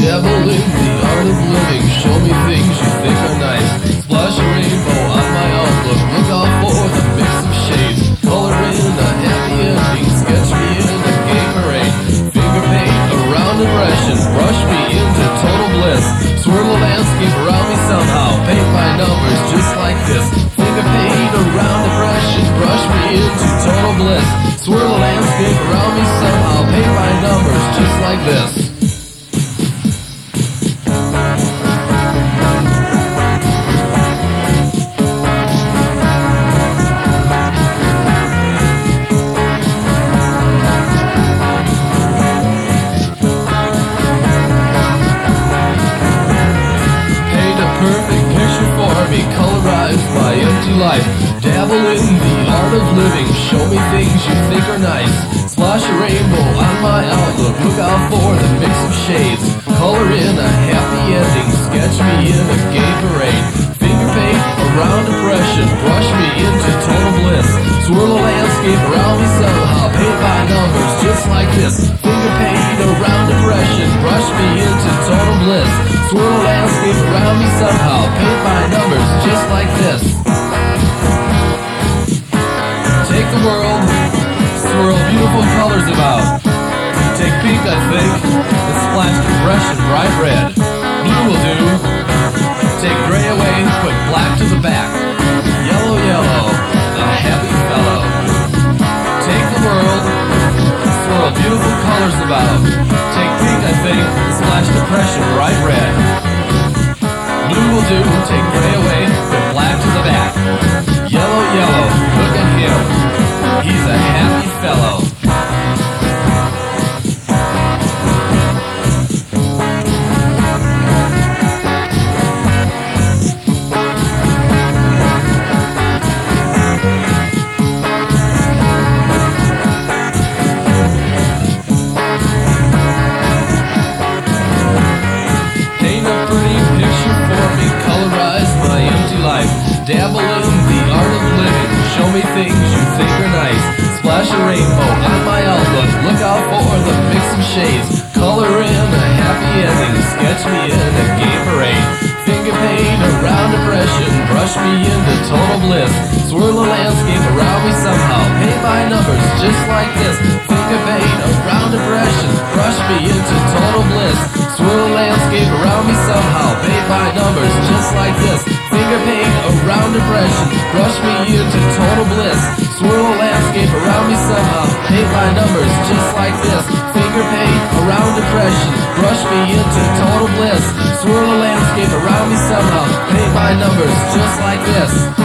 devil in the art of living. Show me things you think are nice. Splash a rainbow on my outlook. Look out for the mix of shades. Color in a happy ending. Sketch me in a gay parade. Finger paint around aggression. Brush me into total bliss. Swirl a landscape around me somehow. Paint my numbers just like this. Finger paint around aggression. Brush me into total bliss. Swirl a landscape around me somehow. Paint my numbers just like this. Life. Dabble in the art of living, show me things you think are nice. Splash a rainbow on my outlook, look out for the mix of shades. Color in a happy ending, sketch me in a gay parade. Finger paint around depression, brush me into total bliss. Swirl a landscape around me somehow, paint by numbers just like this. Finger paint around depression, brush me into total bliss. Swirl a landscape around me somehow, paint by numbers just like this. Beautiful colors about. Take pink, I think, and splash depression bright red. Blue will do. Take gray away, and put black to the back. Yellow, yellow, a happy fellow. Take the world, swirl beautiful colors about. Take pink, I think, and splash depression you think are nice. Splash a rainbow on my outlook, look out for the mix of shades. Color in a happy ending, sketch me in a gay parade. Finger paint around depression, brush me into total bliss. Swirl a landscape around me somehow, paint my numbers just like this. Finger paint around depression, brush me into total bliss. Swirl a landscape around me somehow, paint my numbers just like this. Finger paint around depression, brush me into total bliss. Swirl a landscape around me somehow, paint my numbers just like this. Finger paint around depression, brush me into total bliss. Swirl a landscape around me somehow, paint my numbers just like this.